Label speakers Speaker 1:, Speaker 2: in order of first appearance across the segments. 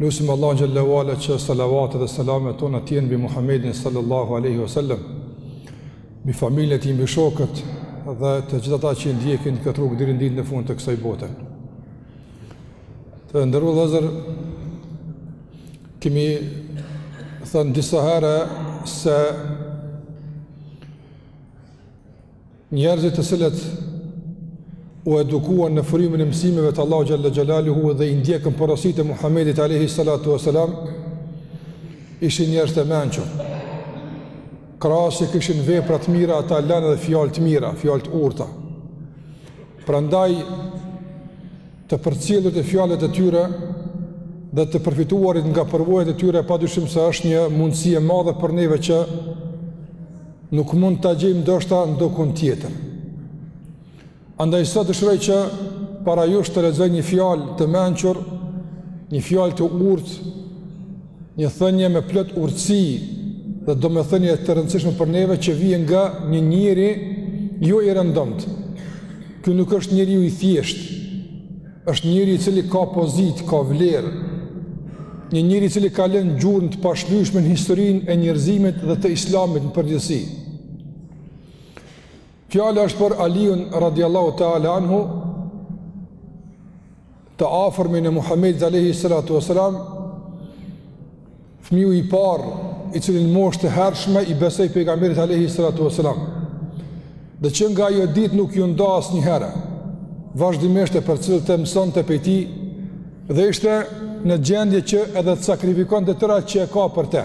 Speaker 1: Lusim Allahun xhelle ve ala që salavatet dhe selamet tona të jenë mbi Muhammedin sallallahu alaihi wasallam, mbi familjen e tij, mbi shokët dhe të gjithë ata që ndjekin këtë rrugë deri në ditën e fundit të kësaj bote. Të nderuar vëllezër, kemi thënë disa herë se Njerëzit të cilët u edukuan në frymën e mësimeve të Allahu xhalla xhalaluhu dhe i ndjekën porositë e Muhamedit alayhi salatu wasalam ishin njerëz të mençur. Krahas që kishin vepra të mira, ata lanë edhe fjalë të mira, fjalë të urta. Prandaj Të përcjellurit fjalët e tyre dhe të përfituarit nga përvojat e tyre pa dyshim se është një mundësi e madhe për neve që nuk mund ta gjejmë ndoshta ndokund tjetër. Andaj sot dëshiroj që para jush të lexoj një fjalë të mençur, një fjalë të urtë, Një thënie me plot urtësi dhe domethënie të rëndësishme për neve që vjen nga një njeri jo i rëndomtë. Ky nuk është njeriu i thjeshtë. Është njeri i cili ka pozitë, ka vlerë. Një njeri i cili ka lënë gjurmë të pashlyeshme në historinë e njerëzimit dhe të Islamit në përgjithësi. Fjala është për Aliun radiallahu ta'ala anhu të afërmin e Muhamedit alayhi salatu wasalam, fëmiu i parë i cili në moshë të hershme i besoi pejgamberit alayhi salatu wasalam. Dhe që nga ajo ditë nuk iu nda asnjëherë. Vazhdimisht e përcillte të mësonte prej tij dhe ishte në gjendje që edhe të sakrifikon të tëra që e ka për te.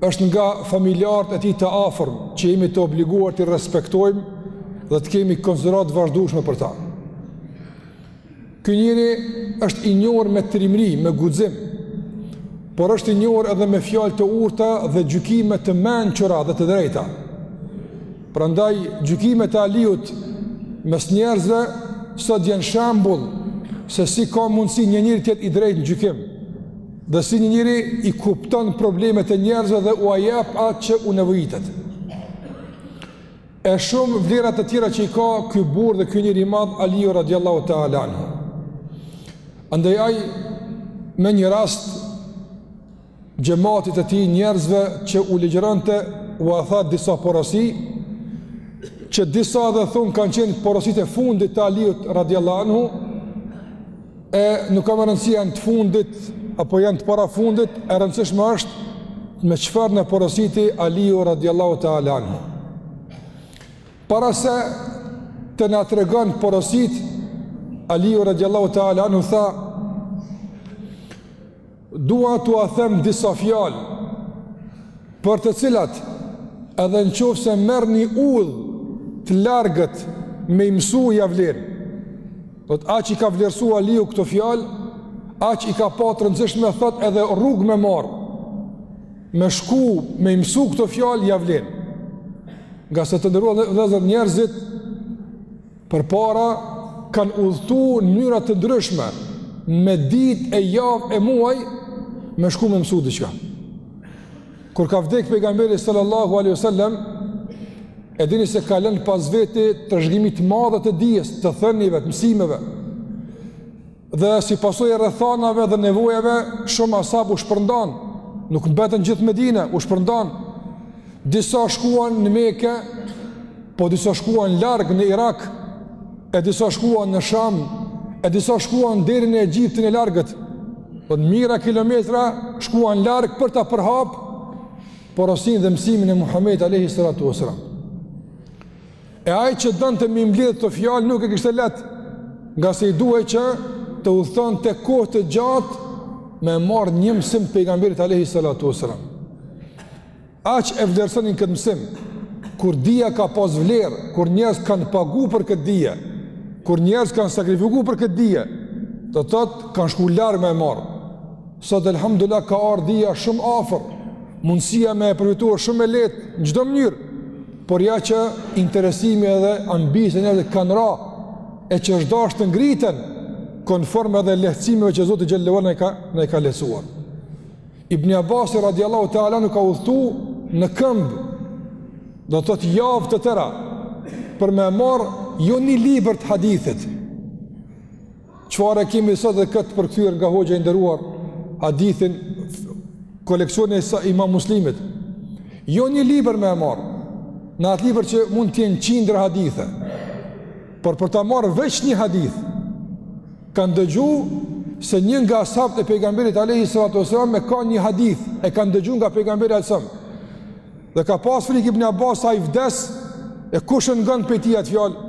Speaker 1: Është nga familjarët e tij të afërm që jemi të obliguar t'i respektojmë dhe të kemi konsideratë të vazhdueshme për ta. Ky njeri është i njohur me trimëri, me guxim, por është i njohur edhe me fjalë të urta dhe gjykime të mençura dhe të drejta. Prandaj gjykimet e Aliut mes njerëzve sot janë shembull se si ka mundësi një njeri të jetë i drejtë në gjykim. Dhe si një njeri i kupton problemet e njerëzve dhe ua jep atë që u nevojitet. E shumë vlera të tjera që i ka ky burrë dhe ky njeri i madh Aliu radiallahu ta'ala anhu. Andaj ai me një rast xhematit të tij njerëzve që u ligjëronte ua tha disa porosi që disa edhe thonë kanë qenë porositë e fundit të Aliut radiallahu anhu E nuk ka më rëndësi janë të fundit apo janë të parafundit, e rëndësishme është me çfarë na porositi Aliu radhiyallahu ta'ala anhu. Para se të na tregon porositë Aliu radhiyallahu ta'ala anhu tha Dua t'ua them disa fjalë, për të cilat, edhe në qoftë se merrni një udhë të largët me i mësu ia vlen. Do thotë aq i ka vlerësu Aliu këto fjalë, aq i ka pa të rëndësishme me thotë edhe rrugë me marrë, me shku, me i mësu këto fjalë ia vlen. Ngase të nderuar vëllezër njerëzit, Përpara, kanë udhëtu në mënyra të ndryshme, me ditë e javë e muaj, me shku me mësu diçka. Kur ka vdek pejgamberi sallallahu aleyhu sallem, e dini se ka lënë pas veti trashëgimi të madhe të dijes, të thënieve, të mësimeve. Dhe si pasojë e rrethanave dhe nevojave, shumë ashab u shpërndanë, nuk mbetën gjithë Medinë, u shpërndanë. Disa shkuan në Mekë, po disa shkuan larg në Irak, e disa shkuan në Sham, e disa shkuan deri në Egjiptin e largët. Po mijëra kilometra shkuan larg për ta përhap porosinë dhe mësimin e Muhamedit alayhi salatu wasalam. E ai që donte me i mbledh këto fjalë nuk e kishte lehtë, ngase i duhej që të udhëtonte kohë të gjatë me e marr një mësim të pejgamberit alayhi salatu wasalam. Aq e vlerësonin këtë mësim kur dija ka pas vlerë, kur njerëz kanë pagu për këtë dije, kur njerëz kanë sakrifiku për këtë dije, do të thotë kanë shku larg me e marr. Sot elhamdulillah ka ardh dija shumë afër, mundësia me e përfituar shumë e lehtë në çdo mënyrë. Por ja që interesimi edhe ambiciet e njerëzit kanë ra, e që është dasht të ngriten, konform edhe lehtësimeve që Zoti xhel-le ue ala na i ka, na i ka lehtësuar. Ibni Abasi radiallahu ta'ala anhu ka udhëtu në këmbë, do të thotë javë të tëra, për me marrë jo një libër të hadithit, Çfarë e kemi sot dhe këtë përkthyer nga hoxha i nderuar hadithin koleksionin e imam Muslimit. Jo një libër me e marrë, në atë libër që mund t'jenë qindra hadithe, por për ta marrë veç një hadith, kanë dëgju se një nga ashabët e pejgamberit alejhi salatu wasalam e ka një hadith, e kanë dëgju nga pejgamberi alejhi selam. Dhe ka pas frikë Ibn Abbas se ai vdes e kush e ngon prej tij atë fjalë?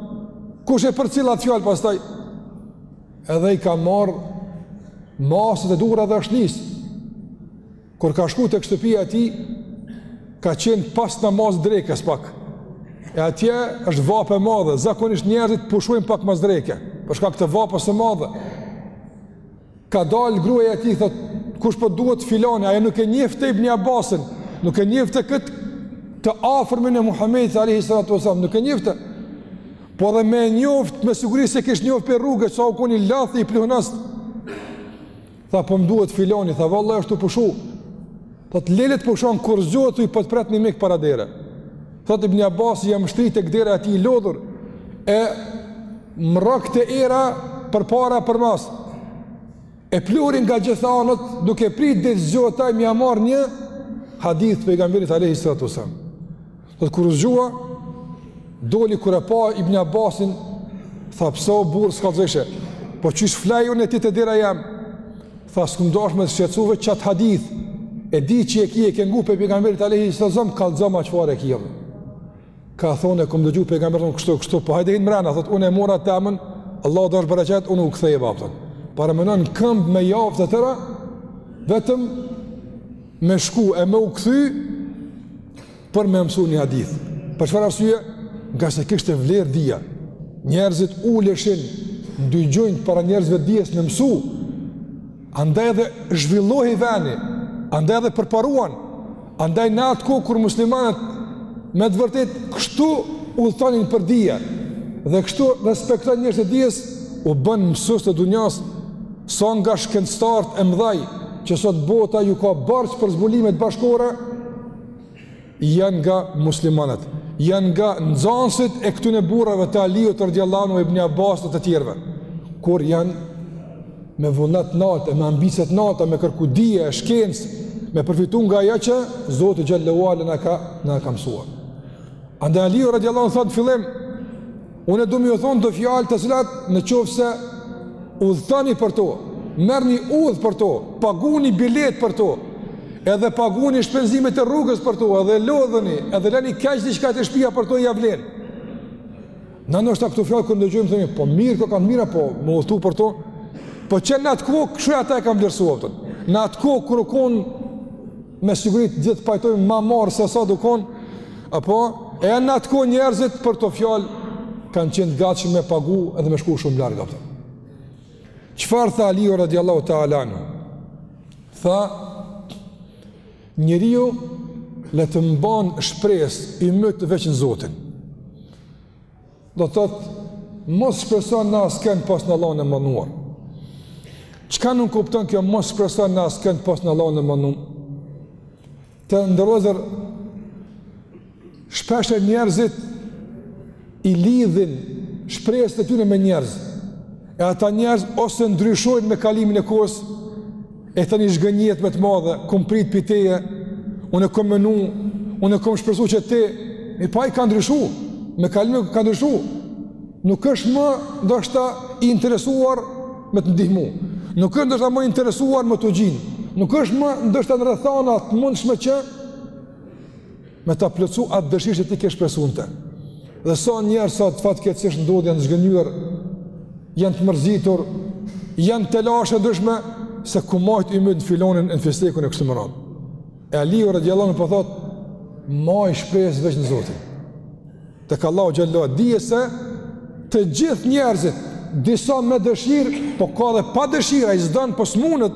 Speaker 1: Kush e përcjell atë fjalë pastaj? Edhe i ka marr masat e duhura dhe është nis. Kur ka shkuar tek shtëpia e tij, ka qenë pas namaz drekës pak. E atje është vapë e madhe, zakonisht njerëzit pushojnë pak mas dreke, për shkak të vapës së madhe. Ka dalë gruaja e tij thotë, kush po duhet filani, ajo nuk e njihte Ibn Abbasin, nuk e njihte kët të afërmin e Muhamedit alayhi salatu wasallam, nuk e njihte. Po edhe me njoft me siguri s'e kish njoft pej rruge sa u kon i lodht i pluhnas. Tha po më duhet filani, tha vallahi asht tu pushu. Thotë le le t'pushon kur zgjohet thuj po të pret një mik para dere. Thot Ibn Abbas jam shtri tek dera e tij i lodhur e m'rrokte era përpara përmas. E pluhri nga gjitha anët duke prit deri t'zgjohet ai me ia marr një hadith pejgamberit alayhi salatu wasallam. Thot kur u zgjua, doli kur e pa Ibn Abbasin, tha pse o burrë s'kallzojshe, po qysh flej unë e ti te dera jem, tha s'kum dash me të shqetësu veç qat hadith, e di që e ki e ke ngu pej pejgamberit alayhi salam, kallzoma çfar e ki jam. Ka thonë e kom dëgju pejgamberin kështu, kështu, po hajde hin mrena, thot unë e mora temen, Allah t'dhasht bereqet, unë u kthej kupton. Paramenon këmbë me javë të tëra, vetëm me shku e me u kthy, për me mësu një hadith. Për çfarë arsye? Ngase kishte vlerë dija. Njerëzit uleshin në dy gjunjë para njerëzve t'dijes me mësu. Andaj edhe zhvillohej veni, andaj edhe përparuan, andaj në atë kohë kur muslimanët me të vërtetë kështu udhëtonin për dije dhe kështu respektonin njerëzit e dijes, u bën mësus të dunjas, sa nga shkencëtarët e mdhaj, që sot bota ju ka borxh për zbulimet bashkëkohore, janë nga muslimanët, janë nga nxënësit e këtyre burrave të Aliut radhiyallahu anhu ibn Abbasit e të tjerëve, kur janë me vullnet t'naltë, me ambicje t'nalta, me kërku dije e shkencë, me përfitu nga ajo që Zoti xhele ue ala na ka, na ka mësua. Andaj Aliu radhiyallahu anhu thotë fillim, Unë du me ju thonë do fjalë të cilat në qoftë se udhëtoni për to, merrni udhë për to, paguni bilet për to, edhe paguni shpenzimet e rrugës për to, edhe lodheni, edhe leni keq diçka te shpia për to ia vlen. Na ndoshta këto fjalë kur i ndëgjojmë themi, po mirë kokan t'mira, po me udhëtu për to, po që në atë kohë, kështu ata e kanë vlerësu kupton, në atë kohë kur u kon me siguri të gjithë pajtojmë ma mirë se sa dukon, apo, e janë në atë kohë njerëzit për kto fjalë, kanë qenë gati me pagu edhe me shku shumë larg për to. Çfarë tha Aliu radiallahu ta'ala anhu? Tha, njeriu le të mban shpresë, imyt veç në Zotin. do të thotë mos shpreson në askend pos në Allahun e madhëruar. Çka nënkupton kjo mos shpreson në askend pos në Allahun e madhëruar? Të nderuar vëllezër shpeshherë njerëzit i lidhin shpresat e tyre me njerëz. E ata njerëz ose ndryshojnë me kalimin e kohës, e tani zhgënjehet me të madhe, kom prit prej teje, unë e kom menu, unë e kom shpresu që ti, e po ai ka ndryshu, me kalimin e kohës ka ndryshu, nuk është më ndoshta i interesuar me të ndihmu, nuk është ndoshta më interesuar me t'u gjind, nuk është më ndoshta në rrethana të mundshme që me ta plotësu atë dëshirë që ti ke shpresu n'te. Dhe sa njerëz sot fatkeqësisht ndodh janë zhgënjyer, janë të mërzitur, janë telashe t'ndryshme, se kom majtë imyt në filanin e në fistekun e kështu me radhë. E Aliu radiallahu anhu po thotë, maj shpresë veç në Zotin. Tek Allahu xhelle ue ala, dije se të gjithë njerëzit, disa me dëshirë, po ka edhe pa dëshirë, ai s'don po s'mundet,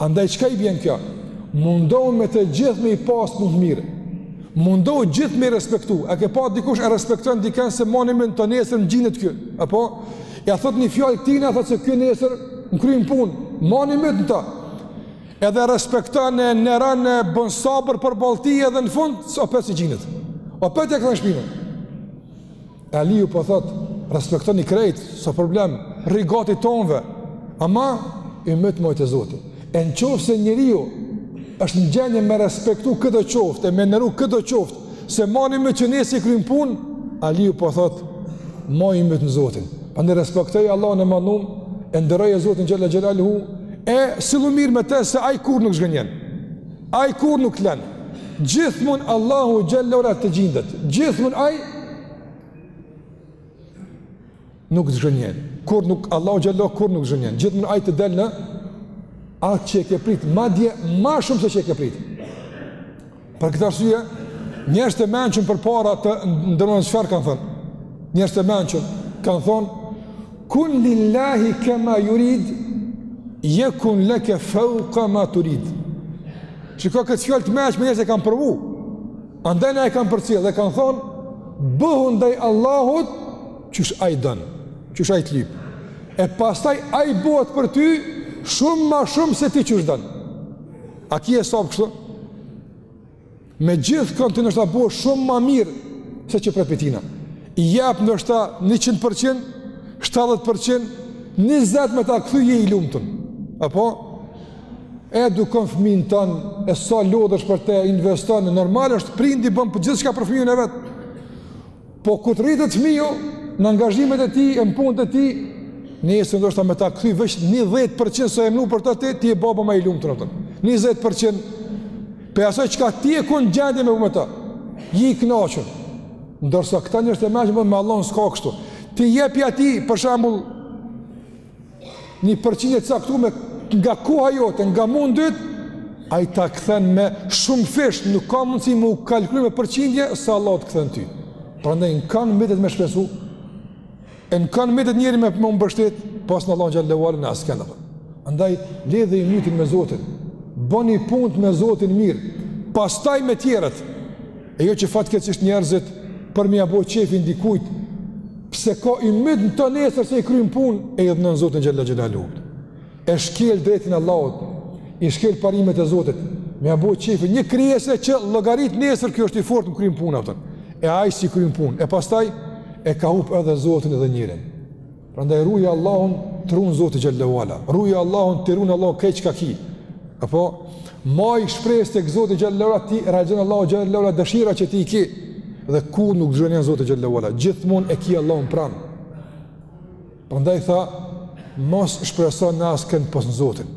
Speaker 1: Andaj çka i bjen kjo? Mundohu me të gjithë me i pasë punët mirë. Mundohu gjithë me i respektu. A ke pa dikush e respektuan dikën se mani me në të nesër më gjinët kjo? Apo? Ia thot një fjalë ktina, thot se ky nesër më kryn punë. Man imyt në të. Edhe e respekton e nderon e bën sabër përballë tij edhe në fund, opet s'i gjinet. Opet ia kthen shpinën. Aliu po thot, respektoni krejt, s'o problem, rri gati tonve, ama imyt maj te Zoti. E në qoftë se njeriu është në gjendje me respektu këdo qoftë, e me nderu këdo qoftë, se man imyt që nesër i kryn punë, Aliu po thot, maj imyt në Zotin. Prandaj respektoje Allahun e madhnum, e nderoje Zotin xhelle xhelaluhu, e sillu mirë me te se ai kurrë nuk zhgënjen. Ai kurrë nuk t'len. Gjithmonë Allahu xhelle ue ala të gjindet. Gjithmonë ai nuk zhgënjen. Kurrë nuk Allahu xhelle ue ala kurrë nuk zhgënjen. Gjithmonë ai të del në atë që e ke prit, madje më shumë se çka e ke prit. Për këtë arsye, njerëzit e mençur përpara të nderuar çfarë kanë thënë. Njerëzit e mençur kanë thënë Kun lillahi kema jurid, jekun leke fauka ma turid. Që ka këtë fjalë të meçme, njerëz, e kam provu. Andaj edhe e kam përcjell dhe kam thonë, bëhu ndaj Allahut, qysh ai don, qysh ai të lyp. E pastaj ai bëhet për ty, shumë ma shumë se ti qysh don. A ki hesap kështu? Me gjithkënd ti ndoshta bon shumë ma mirë se që pret prej tina. I jep ndoshta 100%, 70%, 20% me ta kthy je i lumtun. Apo? Edukon fëmin tan, e sa lodhesh për te, investon, normal është prindi bon për gjithçka për fëmin e vet. Po kur të rritet fëmiu, në angazhimet e tij, e në punët e tij, nëse ndoshta me ta kthy veç një dhjetë për qind se je mundu për ta, ti je baba ma i lumtur, a kupton. Njëzet për qind prej asaj çka ti je konë në gjendje me bo për ta, je i knaqun. Ndërsa këta njështë e meqë, me Allahun s'ka kështu. Ti jepja atij, për shambull, një përqindje të caktume nga koha jote, nga mundi yt, ai ta kthen me shumëfish, nuk ka mundësi me u kalkulu me përqindje, sa Allahu të kthen ty. Prandaj, në kanë mbetet me shpresu, e në kanë mbetet njeri me u mbështet, pos në Allahun xhelle ue ala në askënd. Andaj, lidhe ymytin me Zotin, bëni punt me Zotin mirë, pastaj me tjerët, E jo që fatkeqësisht njerëzit për me ja bo qefin dikujt, pse ka ymyt në to nesër që i kryn punë, e idhnon Zotin xhelle xhelaluhu. E shkel drejtën e Allahut, i shkel parimet e Zotit, me ja bo qefin një krijese që llogarit nesër kjo është i fort më kryn punë, a kupton. e ai s'i kryn punë, e pastaj e ka hup edhe Zotin edhe njerin. Prandaj ruaj Allahun, t'run Zoti xhelle ue ala. Ruaj Allahun, t'i run Allahu krejt çka ki. Apo maj shpresë tek Zoti xhelle ue ala, t'i realizon Allahu xhelle ue ala dëshirat që ti i ki dhe kurrë nuk të zhgënjen Zoti xhelle ue ala. Gjithmonë e ki Allahun pranë. Prandaj tha mos shpreso në askënd pos në Zotin.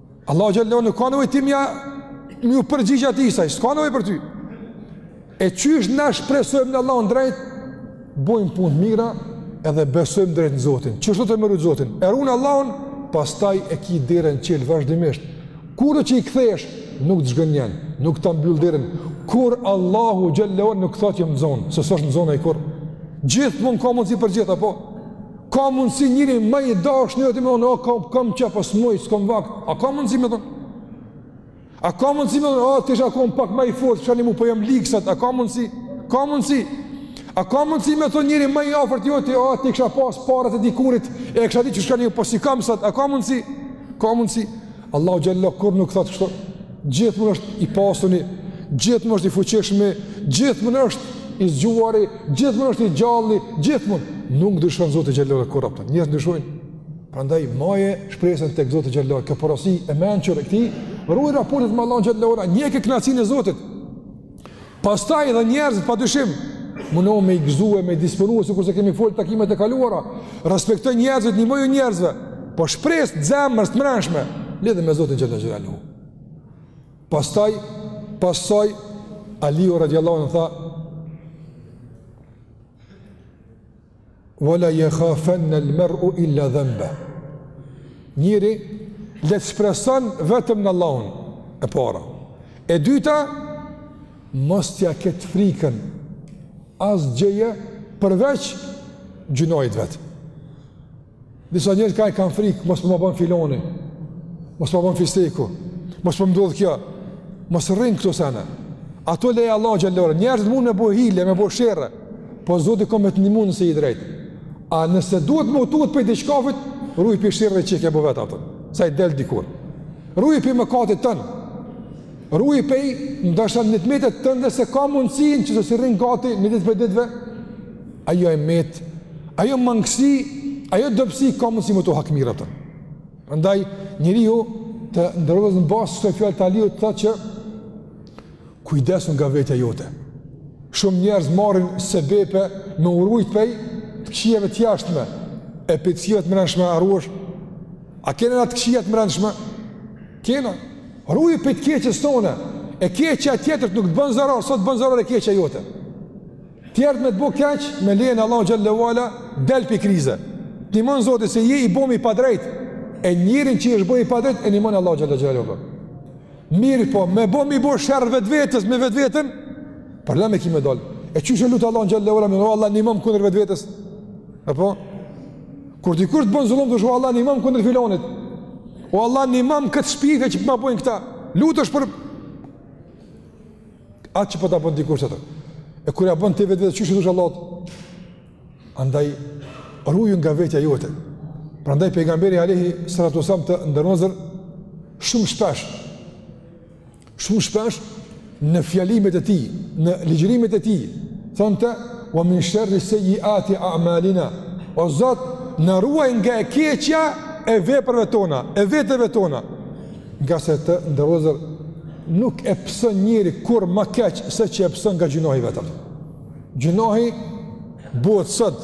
Speaker 1: Allahu xhelle ue ala nuk ka nevojë ti me ju përgjigj atij, se s'ka nevojë për ty. E qysh na shpresojmë në Allahun drejt, bojmë punë t'mira edhe besojmë drejt në Zotin. Qysh duhet me rujt Zotin. E run Allahun, pastaj e ki derën çel vazhdimisht. Kurdo që i kthesh, nuk të zhgënjen, nuk ta mbyll derën. Kurrë Allahu xhelle ue ala nuk thotë jam i nzonë, se s'është i nzonë ai kurrë. Gjithmonë ka mundsi për gjitha, apo Ka mundësi njeri ma i dashun joti me thonë, o, ka, kam qef po s'muj, s'kam vakt, a ka mundësi me thonë? A ka mundësi me thonë, o, të isha konë pak ma i fortë, t'kisha nimu po jam lig sot, a ka mundësi? Ka mundësi? A ka mundësi me thonë njeri ma i afërt joti, o, t'i kisha pas paret e dikurit, e kësha di që shka një, po s'i kam sot, a ka mundësi? Ka mundësi? Allahu xhelle kurrë nuk thotë kështu, gjithmonë është i pasuni, gjithmonë është i fuqishmi, gjithmonë është i zgjuari, gjithmonë është i gjalli, gjithmonë nuk ndryshon Zoti xhelle ve ala kurrë apëtë, njerëz ndryshojnë, Prandaj maje shpresën tek Zoti xhelle, kjo porosi e mençur e tij, ruaj raportet me Allahun xhelle ve ala, ndjeke kënaqësinë e Zotit. Pastaj edhe njerëzit pa dyshim, mundohu me i gëzu e me i disponu e sikurse kemi folë takimet e kaluara, respektoji njerëzit, nimoju njerëzve, po shpresë të zemrës të mrenshme, lidhe me Zotin xhelle xhelaluhu. Pastaj, pastaj, Aliu radijallahu anhu tha, Wala yakhafanna al-mar'u illa dhanba. Njeri le të shpreson vetëm në Allahun e para. E dyta, mos t'ja ketë frikën asgjëje përveç gjynahit vet. Disa njerëz ka, kanë frikë, mos po ma bon filani, mos po ma bon fisteku, mos po më ndodh kjo, mos rri n'këto sene. Ato leja Allahut xhelle ve ala, njerëzit mund me bo hile, me bo sherre, po Zoti ka me të nimu nëse je i drejtë. A nëse duhet me u tutë prej diçkafit, rruj pej sherreve që i ke bo vetë ato, sa i del dikur. Rruj pej mëkatit tënd. Ruju pej ndoshta ndonjë të mete tënde se ka mundësi që të si rrinë gati një ditë prej ditëve, ajo e metë, ajo mangësi, ajo dobësi ka mundësi me t'u hakmarrë. Prandaj, njeriu të nderuar vëllezër në bazë të fjalës të Aliut tha që kujdesu nga vetja jote. Shumë njerëz marrin sebebe me u rujt pej të këqijave të jashtme, e pej të këqijave të mrenshme a rruhesh, a kena na të këqija të mrenshme? Kena, Ruju prej të keqes tone. E keqja e tjetrit nuk të bon zarar, sa të bon zarar e keqja jote. Tjetri me të bo keq, me lejen e Allahut xhelle ve ala, del pej krize. Të nimon Zoti se je i bomi padrejt. E njerin që është bo i padrejt e nimon Allahu xhelle xhelaluhu. Mirëpo, me bo, me i bo sherr vetvetes me vetveten. Problem e ki me dal. E qysh e lut Allahun xhelle ve ala, o Allah nimom kundër vetvetes. Apo Kur dikush të bën zullum thush o Allah nimom kundër filanit. O Allah nimom këtë shpifje që po ma bojnë këta. Lutesh për atë që po ta bën dikush atë. E kur ia bon ti vetvetes qysh thush Allah. Andaj ruju nga vetja jote. Prandaj pejgamberi alayhi salatu wasallam të nderuar vëllezër shumë shpesh Shumë shpesh në fjalimet e tij, në ligjërimet e tij, thonte wa min sharri sayyiati a'malina. O Zot, na ruaj nga e keqja e veprave tona, e veteve tona. Ngase të nderuar vëllezër nuk e pëson njeri kurrë ma keq se që e pëson nga gjynahi i vet. Gjynahi bëhet sot,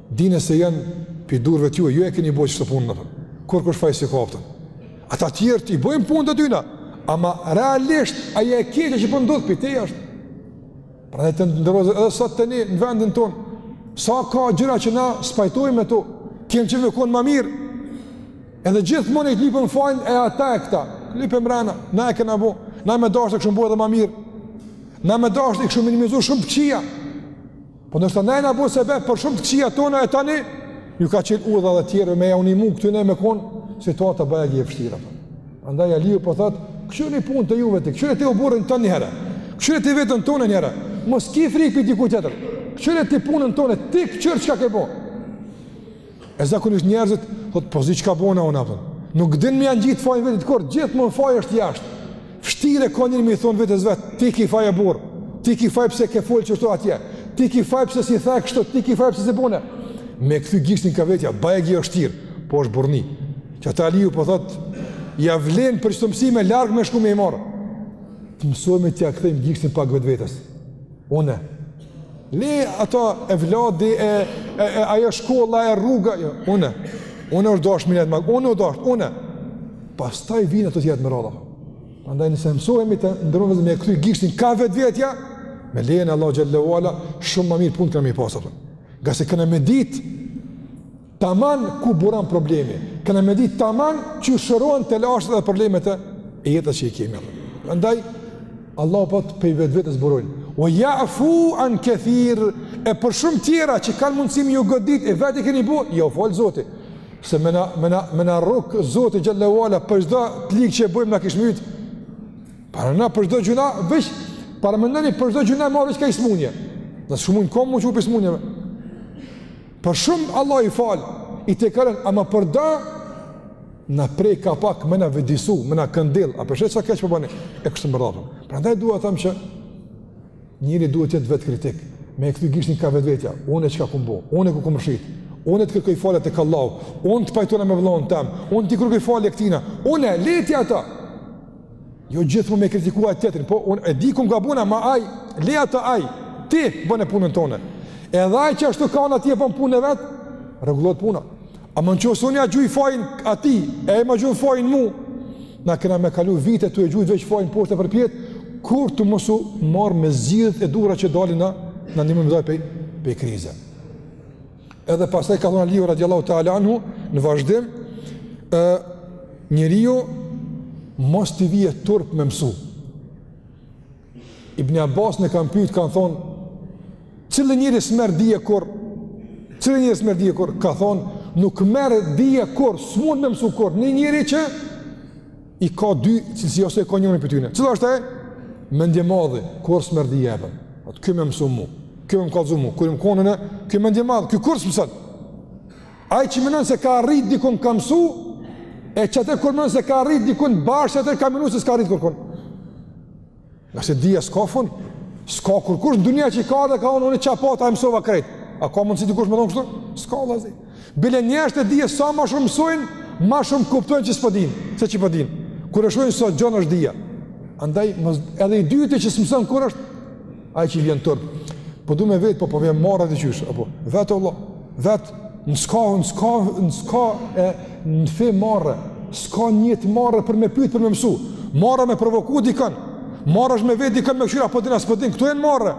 Speaker 1: Dine se janë pi durve t'juve, ju e keni bo qët punë në fërë. Kurkush faj si kaftën. Ata tjerët i bojnë punët e tyne. Ama realisht, ajo e keqe që po ndodh pi teje është. Pra dhe te njerëzit edhe sot te ne në vendin tonë. Sa ka gjëra që na s'pajtohem me to. Kjenë që me konë ma mirë. Edhe gjithmonë e lypim fajin te ata e këta. Lype mrena, na e kena bo. Na me dashtë e kishim bo edhe ma mirë. Na me dashtë i kishim minimizu shumë t'kqija. Po ndoshta na jena bo sebep për shumë të këqija tona e tani, ju ka çel udha edhe tjerëve me jau nimu këtu ne me konë, situata bajagi e vështirë. Andaj Aliu po thotë, këqyrni punët e juve, këqyre ti oborrin tën njëherë, këqyre ti veten tone njëherë, mos ki frikë prej dikujt tjetër, këqyre ti punën tone, ti këqyr çka ke bo. E zakonisht njerëzit thotë po zi çka bona unë apo. Nuk din me ia ngjit fajin vetit kurr, gjithmonë faji është jashtë. Vështirë ka njeri me i thon vetes vet, ti ke faj o burr. Ti ke faj pse ke fol qështu atje. Ti ke faj pse s'i tha kështu, ti ke faj pse s'i bone. Me kthy gishtin ka vetja, bajagi vështir, po është burrni. Qeta Aliu po thot ia vlen për qëto mësime larg me shku me i marr. Të mësojmë t'ia kthejmë gishtin pak vetvetes. Unë. Le ato evladi e, e, e ajo shkolla e rruga, jo, unë. Unë osht dasht minet më, unë u dasht, unë. Pastaj vinë ato tjetër me radhë. Andaj nëse mësohemi të nderuem vllazën me kthy gishtin ka vetvetja, me lejën e Allah xhelle ve ala, shumë më mirë punët kena me i pasë. Ngase kena me ditë Taman ku buron problemi, kena me ditë taman qysh shërohen telashet edhe problemet e jetës që i kemi. Andaj, Allah po thotë pej vetvetes burojnë. Ve ja'fu an kethir, e për shumë tjera që kanë mundësi me ju godit, e vetë i keni bo, jau fal Zoti. Se me na, me na, me na rrokë Zoti xhelle ve ala, për çdo të ligë që e bojmë na kish mytë, paramno për çdo gjynah, veç, paramenoni për çdo gjynah me marrë veç ka ni smunje. Na s'ishum kon mu çu prej smunjeve. Për shumë Allah i fal, i te kërën, ama për do na prek ka pak me na vedisu, me na këndell, a po e sheh sa keq po bani, po e kështu me radhë. Prandaj dua t'tham që njeri duhet të jetë vetëkritik, me e kthy gishtin ka vetvetja, unë e çka kom bo, unë e ku kom rrëshqit, unë e të kërkoj falje tek Allahu, unë të pajtona me vllon tem, unë t'i kërkoj falje këtina, unë e lej ti ata. Jo gjithmonë me kritikua tjetrin, po unë e di, kum gabu, ama ai, le atë ai, ti bëne punën tone. Edhe ai qashtu n'anë t'tij e bën punën e vet, rregullohet puna. Ama nëqoftëse unë ia gjuj fajin atij, e ai ma gjun fajin mu, na kena me kalu vite tu e gjujt veç fajin poshtë e përpjet, kurr tu mos u marr me zgjidhjet e duhura që dalim na, na një më mëdoj pej, pej krize. Edhe pastaj ka thënë Aliu radiallahu ta'ala anhu në vazhdim, e, njeriu mos t'i vije turp me mësu. Ibn Abbasin e kanë pytë, kanë thonë, cili njeri s'merr dije kurrë, cili njeri s'merr dije kurrë, ka thonë, nuk merr dije kurrë, s'mun me mësu kurrë, një njeri që I ka dy cilësi ose e ka njërin prej tyne. Cili është ai? Mendjemadhi, kurrë s'merr dije, e bën. A ky me mësu mu, ky me m'kallzu mu, kur më konë në, ky mendjemadh, ky kurrë s'mëson. Ai që menon se ka arrit dikun ka mësu, e qatëherë kur menon se ka arrit dikun bash atë ka mësu se s'ka arrit kurrkun. Ngase dija s'ka fund, s'ka kurrkush në dunja që ka ardh e ka thonë, unë i qa pa ta e msova krejt. A ka mundësi dikush me thonë kështu? S'ka asi. Bile njerëzit e dijes sa ma shumë mësojnë, ma shumë kuptojnë që s'po dinë, se që po dinë. Kur e shohin sa e gjonë është dija. Andaj, edhe i dyti që s'mëson kurrë është, Ai që i vjen turp. Po du me vetë, po po m'vjen marre a di qysh, apo. Vet vlla, vet, s'ka, s'ka, s'ka në fe marre, s'ka një të marre për me pytë, për me mësu. Marre me provoku dikan, marre është me vetë dikan me kqyrë a po din a s'po din, këtu janë marre.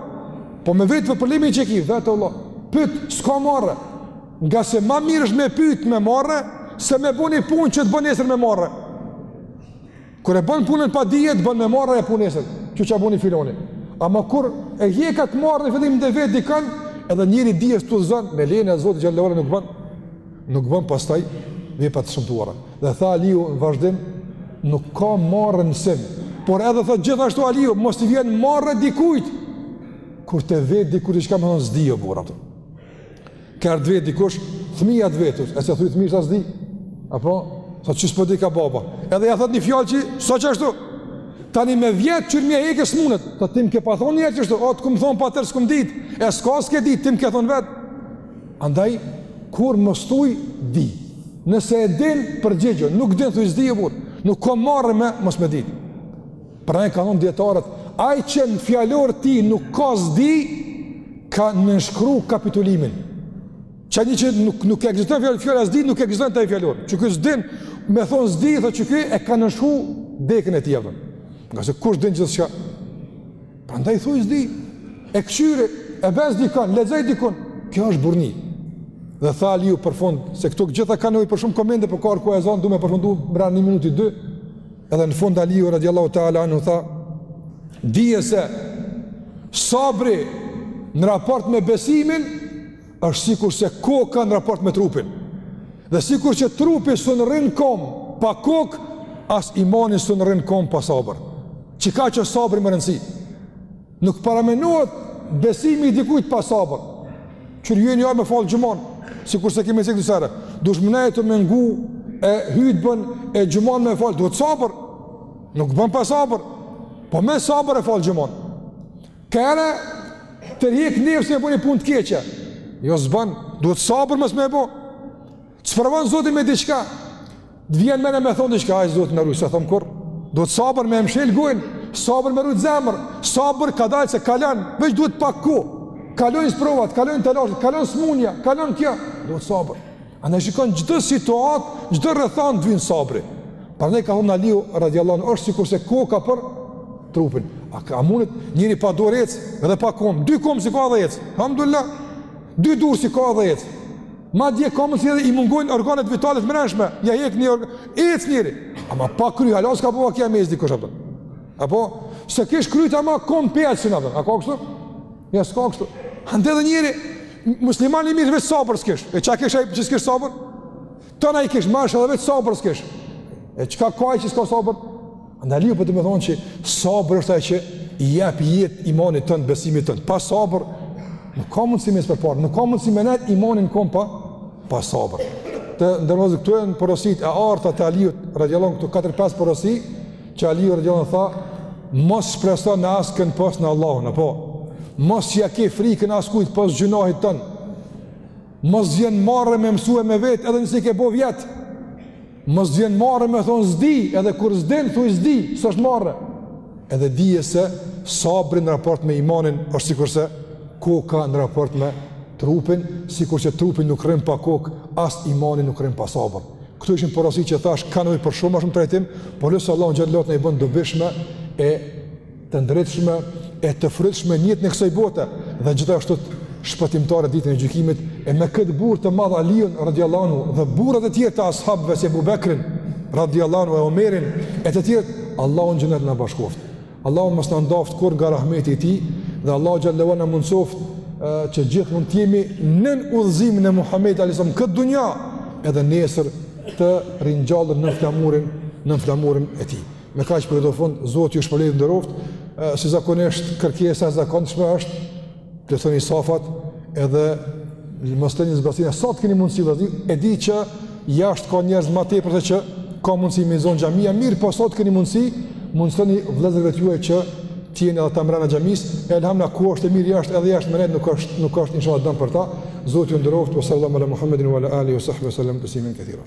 Speaker 1: Po me vetë për problemin që ki, vet vlla, pyt, s'ka marre. Ngase ma mirë është me pytë me marre, se me bo një punë që të bon nesër me marre. Kur e bën punën pa dije, të bën me marre, epo nesër, qe çka boni filoni. Ama kur e hjek atë marre në fillim dhe vet dikën, edhe njeri i dijes t'udhëzon, me lejen e Zotit xhel-le ue ala nuk bën, nuk bën pastaj vepra të shëmtuara. Dhe tha Aliu në vazhdim, nuk ka marre në mësim, por edhe thotë gjithashtu Aliu, mos t'i vjen marre dikujt, kur të vet dikush diçka me thonë s'di o burrë, Kur të vet dikush, thmija të vet, e s'i thu thmisë s'di, apo, se qysh s'po dika baba. Edhe ja thot një fjalë që s'osht ashtu, tani me vjet për me ja hjek s'munesh, po ti m'ke pas thonë njëherë qashtu, o të kom thonë po atëherë s'kom ditë, e çka s'ke ditë, ti m'ke thonë vetë. Andaj, kur mos tuj di. Nëse e din, përgjigju, nuk din, thuj s'di o burrë, nuk ka marre me, mos me ditë. Prandaj kanë thonë dijetarët, ai që në fjalor të tij nuk ka s'di, ka nënshkru kapitullimin. Qaj njeri që nuk, nuk ekziston fjala, fjala s'di, nuk ekziston te fjalori. Që ky s'din me thonë s'di, thotë që ky e ka nënshkru dekën e tij vet. Ngase kush din gjithçka, prandaj thuj s'di, e këqyri, e ves dikon, lexoj dikun, kjo është burrni. Dhe tha Aliu për fund, se këto të gjitha kanë nevojë për shumë komente, por ka ardh koha e ezanit, du me përfundu, mrena një minuti, dy, Edhe në fund Aliu radiallahu ta'ala anhu tha, dije se sabri në raport me besimin, është sikurse koka në raport me trupin. Dhe sikur që trupi s'un rrin n'kom pa kokë, as imani s'un rrin n'kom pa sabër. Qe kaq është sabri me rëndësi. Nuk paramendohet besimi i dikujt pa sabër. Qe ju keni ardh me fal xhumanë, sikur se kemi thënë disa herë. Duhet më nejt me ngu e hytben e xhumanë me fal, duhet sabër. Nuk bën pa sabër. Po me sabër e fal xhumanë. Kur të tërhjek nefsi me bo ni punë të keqe. Jo s'bën, duhet sabër mos me bo. Sprovon Zoti me diçka. Të vjen mendja me thon diçka, aj Zoti na ruaj, s'e thom kurrë. Duhet sabër me mshël gojën, sabër me rujt zemrën, sabër kadalë se kalon, veç duhet pak kohë. Kalojnë sprovat, kalojnë telashet, kalon smunja, kalon kjo, duhet sabër. Andaj shikon çdo situatë, çdo rrethanë të vyn sabri. Prandaj ka thonë Aliu, radiallahu anhu, është sikurse koka për trupin. Ka mundësi njeri pa dorë ecë, edhe pa komë, dy komë s'i ka dhe ecë. Elhamdulillah, Dy durë s'i ka dhe ecë. Madje ka mundësi edhe i mungojnë organet vitale t'mrendshme, ja jek një organ, ecë njeri. Ama pa kry, hala s'ka bo vaki me ec dikush a shpëton. Apo, s'e kish kryt ama kom për ecë në apëton. A ka kështu? Jo s'ka kështu. Andaj edhe njeri, musliman i mirë veç sabër s'kish. E çka kish ai që s'kish sabër? Tana i kish marsh edhe veç sabër s'kish. E çka ka ai që s'ka sabër? Aliu po do me thonë që sabër është ajo që i jep jetë imanit tënd, besimit tënd. Pa sabër, nuk ka mundësi me ec përpara, nuk ka mundësi me nejtë imani n'komë pa, pa sabër. Të nderuar, këto janë porositë e arta të Aliut, radiallahu anhu këto 4-5 porosi, që Aliu radiallahu anhu tha, mos shpreso në askënd pos në Allahun, apo, mos ja ke frikën askujt pos gjynahit tënd, mos t'vjen marre me mësue me vetë, edhe nëse i ke bo vjetë, Mos t'vjen marre me thonë s'di, edhe kur s'din thuj s'di, s'është marre. Edhe dije se sabri në raport me imanin është sikurse koka në raport me trupin, sikur që trupi nuk rrin pa kokë, as imani nuk rrin pa sabër. Këto ishin porositë që thash kanë nevojë për shumë më shumë trajtim, por lus Allahun xh.sh. të na i bën t'dobishme e të ndritshme e të frytshme në jetën e kësaj bote dhe gjithashtu shpëtimtare ditën e gjykimit e me këtë burrë të madh Aliun radhiyallahu anhu dhe burrat e tjerë të as-habëve si Abu Bekrin radhiyallahu anhu e Omerin e të tjerët Allahu në xhenet na bashkoft Allahu mos na ndaft kurrë nga rahmeti i tij dhe Allahu xh.sh. na mundsoft që gjithë mund të jemi nën udhëzimin e Muhamedit alayhis salam këtë dunja edhe nesër të ringjallur në flamurin nën flamurin e tij Me kaq përfundoj, Zoti ju shpërbleft e nderoft, si zakonisht kërkesa e zakonshme është plotsoni safat edhe mos lëni zbrazëtina sa të keni mundësi vëllezër, e di që jashtë ka njerëz më tepër se që ka mundësi me zon xhamia, mirë po sa të keni mundësi, mundësoni vëllezërve tuaj që të jenë edhe ata mbrenda xhamisë, elhamdulilah koha është e mirë jashtë edhe jashtë më nuk është nuk është inshallah dëm për ta. Zoti ju nderoft, sallallahu ala Muhammedin wa ala alihi wa sahbihi sallam tesliman kethira.